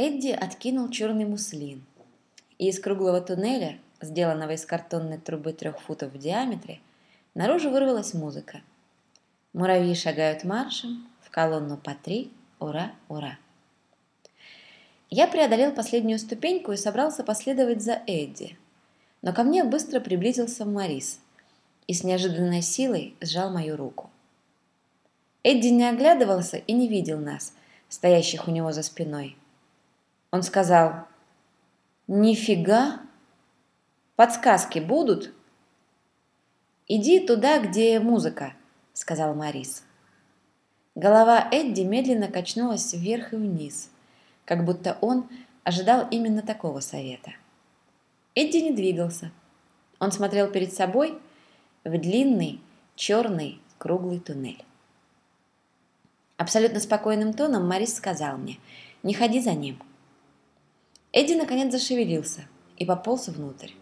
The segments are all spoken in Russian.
Эдди откинул черный муслин, и из круглого туннеля, сделанного из картонной трубы трех футов в диаметре, наружу вырвалась музыка. Муравьи шагают маршем, в колонну по три, ура, ура. Я преодолел последнюю ступеньку и собрался последовать за Эдди, но ко мне быстро приблизился Марис и с неожиданной силой сжал мою руку. Эдди не оглядывался и не видел нас, стоящих у него за спиной. Он сказал, «Нифига! Подсказки будут?» «Иди туда, где музыка», — сказал Марис. Голова Эдди медленно качнулась вверх и вниз, как будто он ожидал именно такого совета. Эдди не двигался. Он смотрел перед собой в длинный, черный, круглый туннель. Абсолютно спокойным тоном Марис сказал мне, «Не ходи за ним. Эдди наконец зашевелился и пополз внутрь.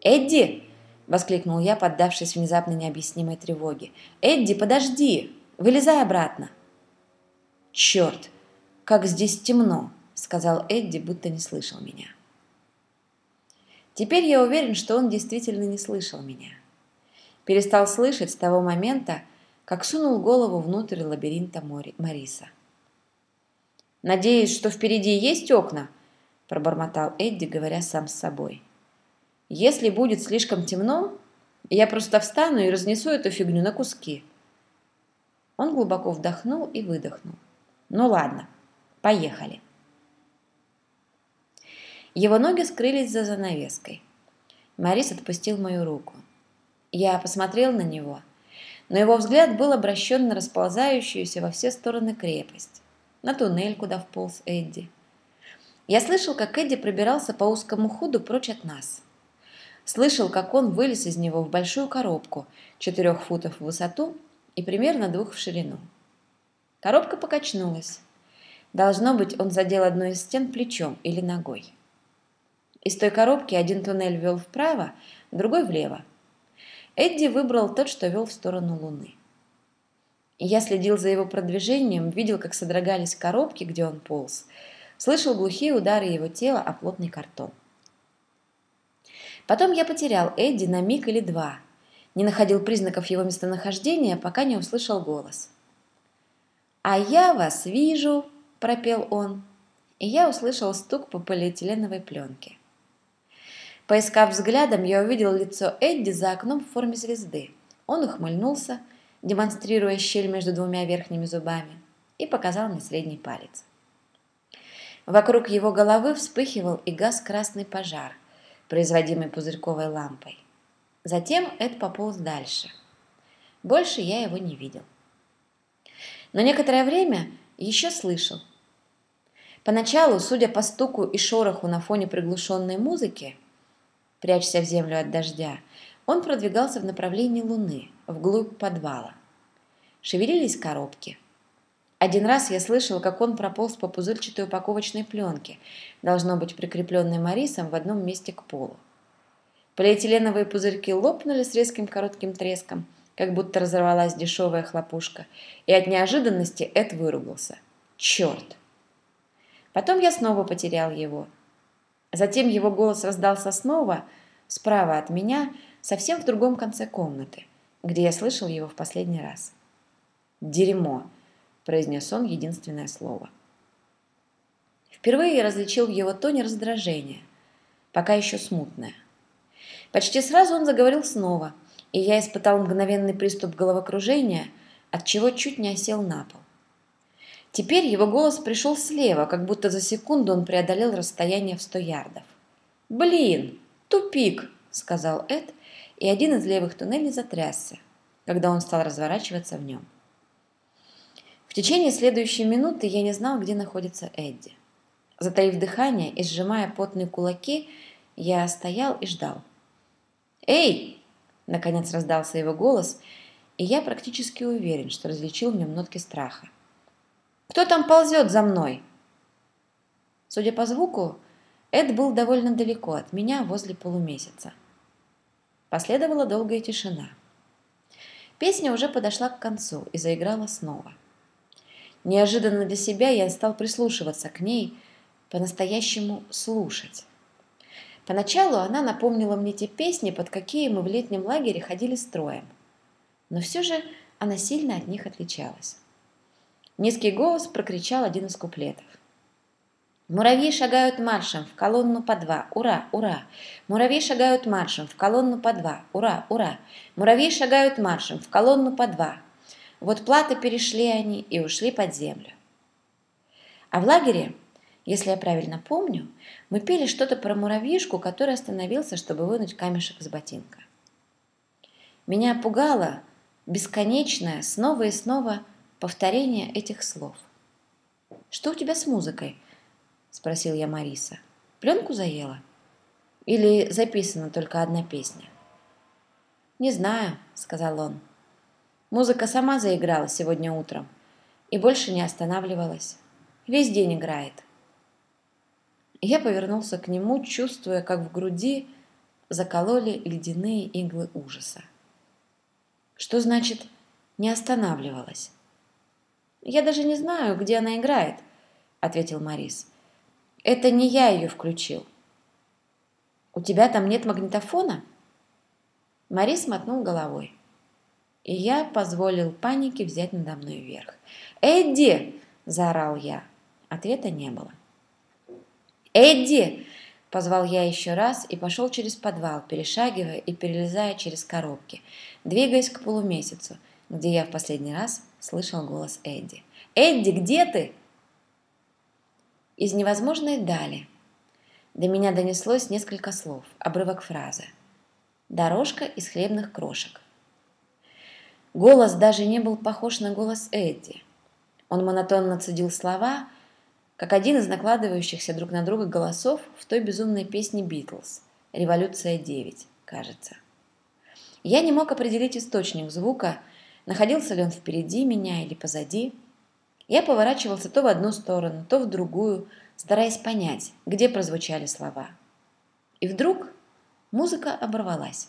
«Эдди!» – воскликнул я, поддавшись внезапно необъяснимой тревоге. «Эдди, подожди! Вылезай обратно!» «Черт! Как здесь темно!» – сказал Эдди, будто не слышал меня. Теперь я уверен, что он действительно не слышал меня. Перестал слышать с того момента, как сунул голову внутрь лабиринта Мариса. «Надеюсь, что впереди есть окна?» – пробормотал Эдди, говоря сам с собой. «Если будет слишком темно, я просто встану и разнесу эту фигню на куски». Он глубоко вдохнул и выдохнул. «Ну ладно, поехали». Его ноги скрылись за занавеской. Марис отпустил мою руку. Я посмотрел на него, но его взгляд был обращен на расползающуюся во все стороны крепость на туннель, куда вполз Эдди. Я слышал, как Эдди пробирался по узкому ходу прочь от нас. Слышал, как он вылез из него в большую коробку, четырех футов в высоту и примерно двух в ширину. Коробка покачнулась. Должно быть, он задел одну из стен плечом или ногой. Из той коробки один туннель вел вправо, другой влево. Эдди выбрал тот, что вел в сторону Луны. Я следил за его продвижением, видел, как содрогались коробки, где он полз, слышал глухие удары его тела о плотный картон. Потом я потерял Эдди на миг или два, не находил признаков его местонахождения, пока не услышал голос. «А я вас вижу!» – пропел он, и я услышал стук по полиэтиленовой пленке. Поискав взглядом, я увидел лицо Эдди за окном в форме звезды. Он ухмыльнулся – демонстрируя щель между двумя верхними зубами, и показал мне средний палец. Вокруг его головы вспыхивал и газ красный пожар, производимый пузырьковой лампой. Затем Эд пополз дальше. Больше я его не видел. Но некоторое время еще слышал. Поначалу, судя по стуку и шороху на фоне приглушенной музыки, прячься в землю от дождя, он продвигался в направлении Луны, вглубь подвала. Шевелились коробки. Один раз я слышал, как он прополз по пузырчатой упаковочной пленке, должно быть прикрепленной Марисом в одном месте к полу. Полиэтиленовые пузырьки лопнули с резким коротким треском, как будто разорвалась дешевая хлопушка, и от неожиданности Эд выругался. «Черт!» Потом я снова потерял его. Затем его голос раздался снова, справа от меня, совсем в другом конце комнаты, где я слышал его в последний раз. «Дерьмо», – произнес он единственное слово. Впервые я различил в его тоне раздражение, пока еще смутное. Почти сразу он заговорил снова, и я испытал мгновенный приступ головокружения, от чего чуть не осел на пол. Теперь его голос пришел слева, как будто за секунду он преодолел расстояние в сто ярдов. «Блин, тупик!» – сказал Эд, и один из левых туннелей затрясся, когда он стал разворачиваться в нем. В течение следующей минуты я не знал, где находится Эдди. Затаив дыхание и сжимая потные кулаки, я стоял и ждал. «Эй!» – наконец раздался его голос, и я практически уверен, что различил в нем нотки страха. «Кто там ползет за мной?» Судя по звуку, Эд был довольно далеко от меня, возле полумесяца. Последовала долгая тишина. Песня уже подошла к концу и заиграла снова. Неожиданно для себя я стал прислушиваться к ней, по-настоящему слушать. Поначалу она напомнила мне те песни, под какие мы в летнем лагере ходили строем. Но все же она сильно от них отличалась. Низкий голос прокричал один из куплетов. Муравьи шагают маршем в колонну по два. Ура, ура! Муравьи шагают маршем в колонну по два. Ура, ура! Муравьи шагают маршем в колонну по два. Вот платы перешли они и ушли под землю. А в лагере, если я правильно помню, мы пели что-то про муравьишку, который остановился, чтобы вынуть камешек из ботинка. Меня пугало бесконечное снова и снова повторение этих слов. «Что у тебя с музыкой?» – спросил я Мариса. «Пленку заела? Или записана только одна песня?» «Не знаю», – сказал он. «Музыка сама заиграла сегодня утром и больше не останавливалась. Весь день играет». Я повернулся к нему, чувствуя, как в груди закололи ледяные иглы ужаса. «Что значит «не останавливалась»?» «Я даже не знаю, где она играет», — ответил Марис. Это не я ее включил. У тебя там нет магнитофона? Марис мотнул головой. И я позволил панике взять надо мной верх. «Эдди!» – заорал я. Ответа не было. «Эдди!» – позвал я еще раз и пошел через подвал, перешагивая и перелезая через коробки, двигаясь к полумесяцу, где я в последний раз слышал голос Эдди. «Эдди, где ты?» Из невозможной дали. До меня донеслось несколько слов, обрывок фразы. Дорожка из хлебных крошек. Голос даже не был похож на голос Эдди. Он монотонно цедил слова, как один из накладывающихся друг на друга голосов в той безумной песне «Битлз» «Революция 9», кажется. Я не мог определить источник звука, находился ли он впереди меня или позади – я поворачивался то в одну сторону, то в другую, стараясь понять, где прозвучали слова. И вдруг музыка оборвалась.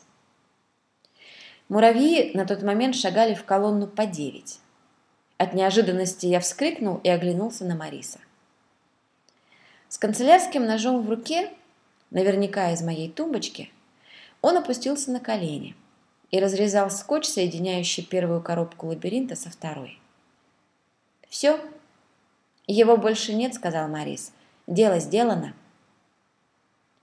Муравьи на тот момент шагали в колонну по девять. От неожиданности я вскрикнул и оглянулся на Мариса. С канцелярским ножом в руке, наверняка из моей тумбочки, он опустился на колени и разрезал скотч, соединяющий первую коробку лабиринта со второй. «Все?» «Его больше нет», — сказал Марис. «Дело сделано».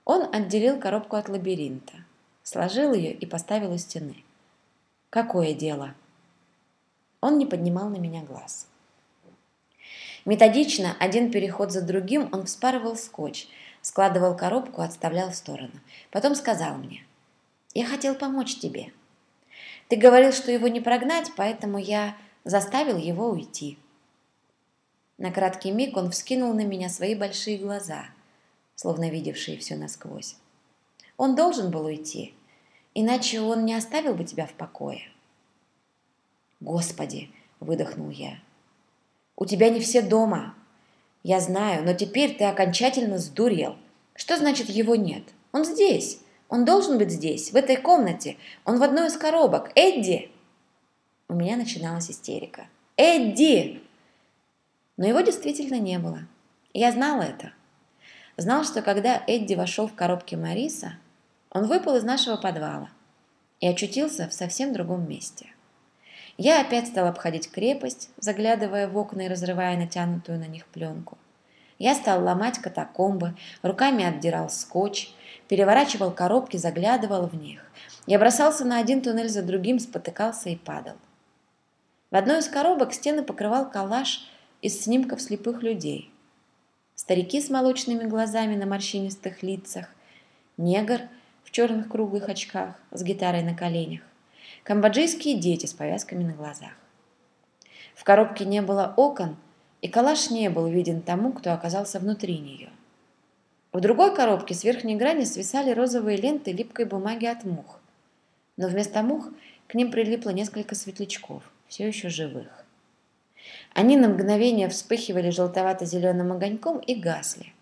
Он отделил коробку от лабиринта, сложил ее и поставил у стены. «Какое дело?» Он не поднимал на меня глаз. Методично, один переход за другим, он вспарывал скотч, складывал коробку, отставлял в сторону. Потом сказал мне, «Я хотел помочь тебе. Ты говорил, что его не прогнать, поэтому я заставил его уйти». На краткий миг он вскинул на меня свои большие глаза, словно видевшие все насквозь. Он должен был уйти, иначе он не оставил бы тебя в покое. «Господи!» – выдохнул я. «У тебя не все дома. Я знаю, но теперь ты окончательно сдурел. Что значит его нет? Он здесь. Он должен быть здесь, в этой комнате. Он в одной из коробок. Эдди!» У меня начиналась истерика. «Эдди!» Но его действительно не было. Я знал это. Знал, что когда Эдди вошел в коробки Мариса, он выпал из нашего подвала и очутился в совсем другом месте. Я опять стал обходить крепость, заглядывая в окна и разрывая натянутую на них пленку. Я стал ломать катакомбы, руками отдирал скотч, переворачивал коробки, заглядывал в них. Я бросался на один туннель за другим, спотыкался и падал. В одной из коробок стены покрывал калаш из снимков слепых людей. Старики с молочными глазами на морщинистых лицах, негр в черных круглых очках с гитарой на коленях, камбоджийские дети с повязками на глазах. В коробке не было окон, и калаш не был виден тому, кто оказался внутри нее. В другой коробке с верхней грани свисали розовые ленты липкой бумаги от мух, но вместо мух к ним прилипло несколько светлячков, все еще живых. Они на мгновение вспыхивали желтовато-зеленым огоньком и гасли.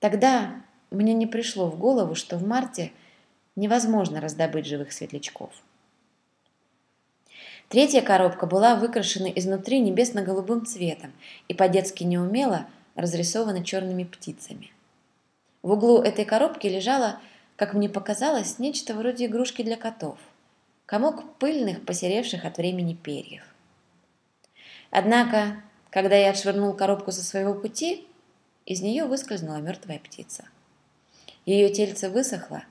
Тогда мне не пришло в голову, что в марте невозможно раздобыть живых светлячков. Третья коробка была выкрашена изнутри небесно-голубым цветом и по-детски неумело разрисована черными птицами. В углу этой коробки лежало, как мне показалось, нечто вроде игрушки для котов. Комок пыльных, посеревших от времени перьев. Однако, когда я отшвырнул коробку со своего пути, из нее выскользнула мертвая птица. Ее тельце высохло,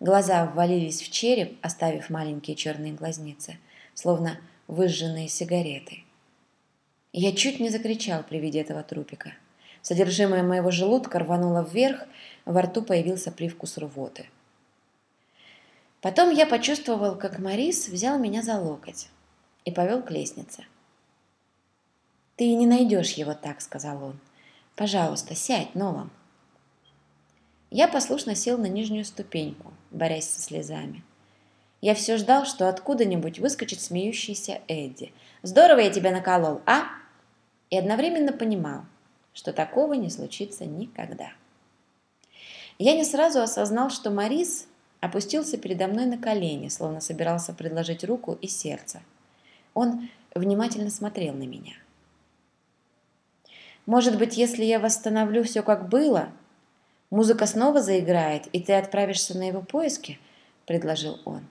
глаза ввалились в череп, оставив маленькие черные глазницы – словно выжженные сигареты. Я чуть не закричал при виде этого трупика. Содержимое моего желудка рвануло вверх, во рту появился привкус рвоты. Потом я почувствовал, как Марис взял меня за локоть и повел к лестнице. «Ты не найдешь его так», — сказал он. «Пожалуйста, сядь, Нолан». Я послушно сел на нижнюю ступеньку, борясь со слезами. Я все ждал, что откуда-нибудь выскочит смеющийся Эдди. «Здорово я тебя наколол, а?» И одновременно понимал, что такого не случится никогда. Я не сразу осознал, что Марис опустился передо мной на колени, словно собирался предложить руку и сердце. Он внимательно смотрел на меня. «Может быть, если я восстановлю все, как было, музыка снова заиграет, и ты отправишься на его поиски?» – предложил он.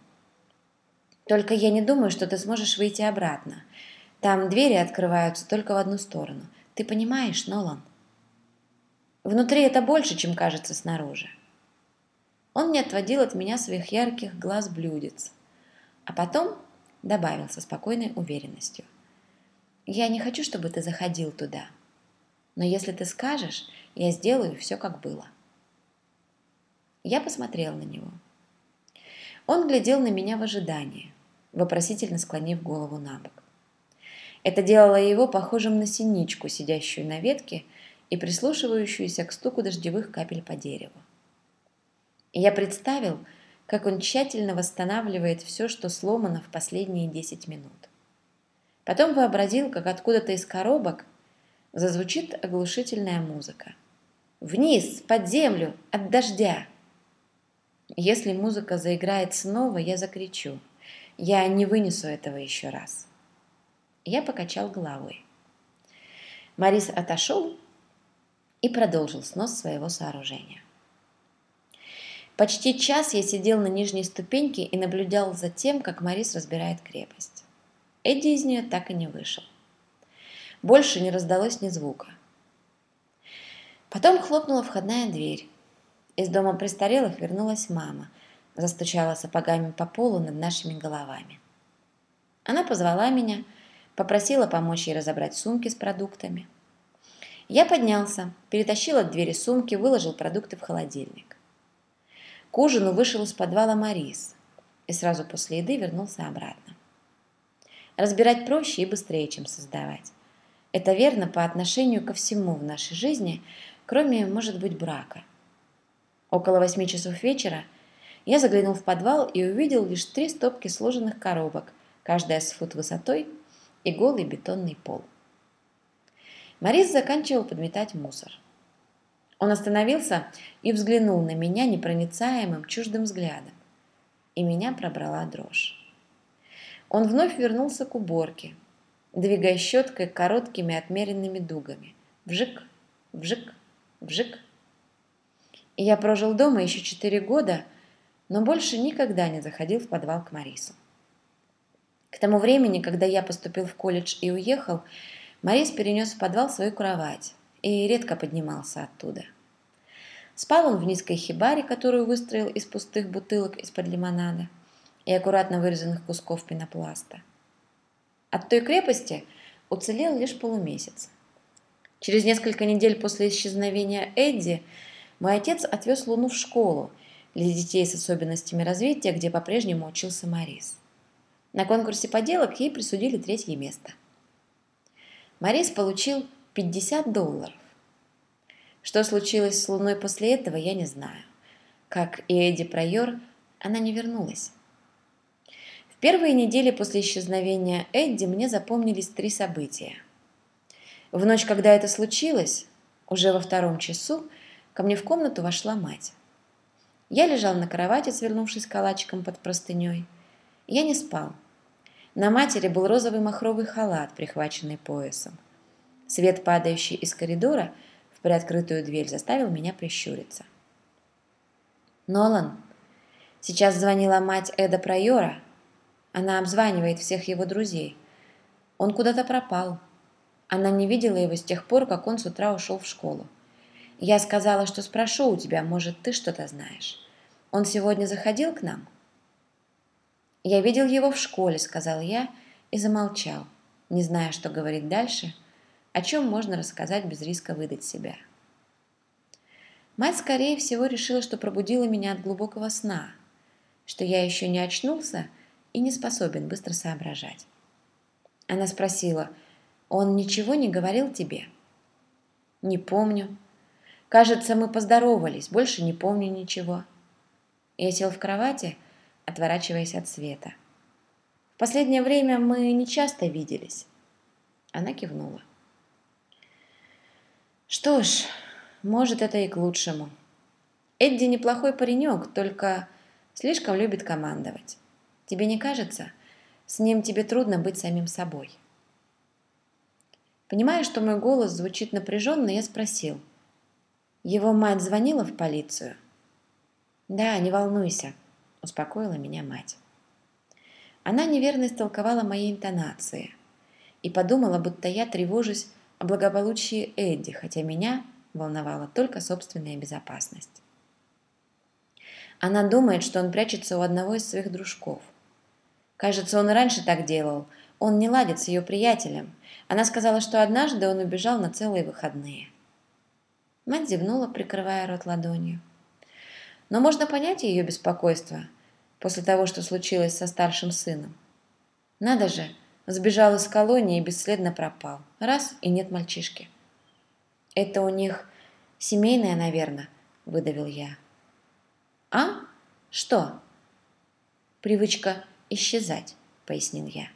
Только я не думаю, что ты сможешь выйти обратно. Там двери открываются только в одну сторону. Ты понимаешь, Нолан? Внутри это больше, чем кажется снаружи. Он не отводил от меня своих ярких глаз блюдец. А потом добавил со спокойной уверенностью. «Я не хочу, чтобы ты заходил туда. Но если ты скажешь, я сделаю все, как было». Я посмотрел на него. Он глядел на меня в ожидании вопросительно склонив голову на бок. Это делало его похожим на синичку, сидящую на ветке и прислушивающуюся к стуку дождевых капель по дереву. И я представил, как он тщательно восстанавливает все, что сломано в последние десять минут. Потом вообразил, как откуда-то из коробок зазвучит оглушительная музыка. «Вниз, под землю, от дождя!» Если музыка заиграет снова, я закричу – я не вынесу этого еще раз. Я покачал головой. Марис отошел и продолжил снос своего сооружения. Почти час я сидел на нижней ступеньке и наблюдал за тем, как Марис разбирает крепость. Эдди из нее так и не вышел. Больше не раздалось ни звука. Потом хлопнула входная дверь. Из дома престарелых вернулась мама – застучала сапогами по полу над нашими головами. Она позвала меня, попросила помочь ей разобрать сумки с продуктами. Я поднялся, перетащил от двери сумки, выложил продукты в холодильник. К ужину вышел из подвала Марис и сразу после еды вернулся обратно. Разбирать проще и быстрее, чем создавать. Это верно по отношению ко всему в нашей жизни, кроме, может быть, брака. Около восьми часов вечера – я заглянул в подвал и увидел лишь три стопки сложенных коробок, каждая с фут высотой, и голый бетонный пол. Морис заканчивал подметать мусор. Он остановился и взглянул на меня непроницаемым чуждым взглядом, и меня пробрала дрожь. Он вновь вернулся к уборке, двигая щеткой короткими отмеренными дугами. Вжик, вжик, вжик. И я прожил дома еще четыре года – но больше никогда не заходил в подвал к Марису. К тому времени, когда я поступил в колледж и уехал, Марис перенес в подвал свою кровать и редко поднимался оттуда. Спал он в низкой хибаре, которую выстроил из пустых бутылок из-под лимонада и аккуратно вырезанных кусков пенопласта. От той крепости уцелел лишь полумесяц. Через несколько недель после исчезновения Эдди мой отец отвез Луну в школу – для детей с особенностями развития, где по-прежнему учился Марис. На конкурсе поделок ей присудили третье место. Марис получил 50 долларов. Что случилось с Луной после этого, я не знаю. Как и Эдди Прайор, она не вернулась. Первые недели после исчезновения Эдди мне запомнились три события. В ночь, когда это случилось, уже во втором часу, ко мне в комнату вошла мать. Я лежал на кровати, свернувшись калачиком под простыней. Я не спал. На матери был розовый махровый халат, прихваченный поясом. Свет, падающий из коридора в приоткрытую дверь, заставил меня прищуриться. «Нолан, сейчас звонила мать Эда Прайора. Она обзванивает всех его друзей. Он куда-то пропал. Она не видела его с тех пор, как он с утра ушел в школу. Я сказала, что спрошу у тебя, может, ты что-то знаешь. Он сегодня заходил к нам?» «Я видел его в школе», — сказал я и замолчал, не зная, что говорить дальше, о чем можно рассказать без риска выдать себя. Мать, скорее всего, решила, что пробудила меня от глубокого сна, что я еще не очнулся и не способен быстро соображать. Она спросила, «Он ничего не говорил тебе?» «Не помню. Кажется, мы поздоровались, больше не помню ничего». Я сел в кровати отворачиваясь от света. «В последнее время мы не часто виделись». Она кивнула. «Что ж, может, это и к лучшему. Эдди неплохой паренек, только слишком любит командовать. Тебе не кажется? С ним тебе трудно быть самим собой». Понимая, что мой голос звучит напряженно, я спросил. «Его мать звонила в полицию?» «Да, не волнуйся», – успокоила меня мать. Она неверно истолковала мои интонации и подумала, будто я тревожусь о благополучии Эдди, хотя меня волновала только собственная безопасность. Она думает, что он прячется у одного из своих дружков. Кажется, он и раньше так делал. Он не ладит с ее приятелем. Она сказала, что однажды он убежал на целые выходные. Мать зевнула, прикрывая рот ладонью. Но можно понять ее беспокойство после того, что случилось со старшим сыном. Надо же, сбежал из колонии и бесследно пропал. Раз – и нет мальчишки. Это у них семейное, наверное, выдавил я. А? Что? Привычка исчезать, пояснил я.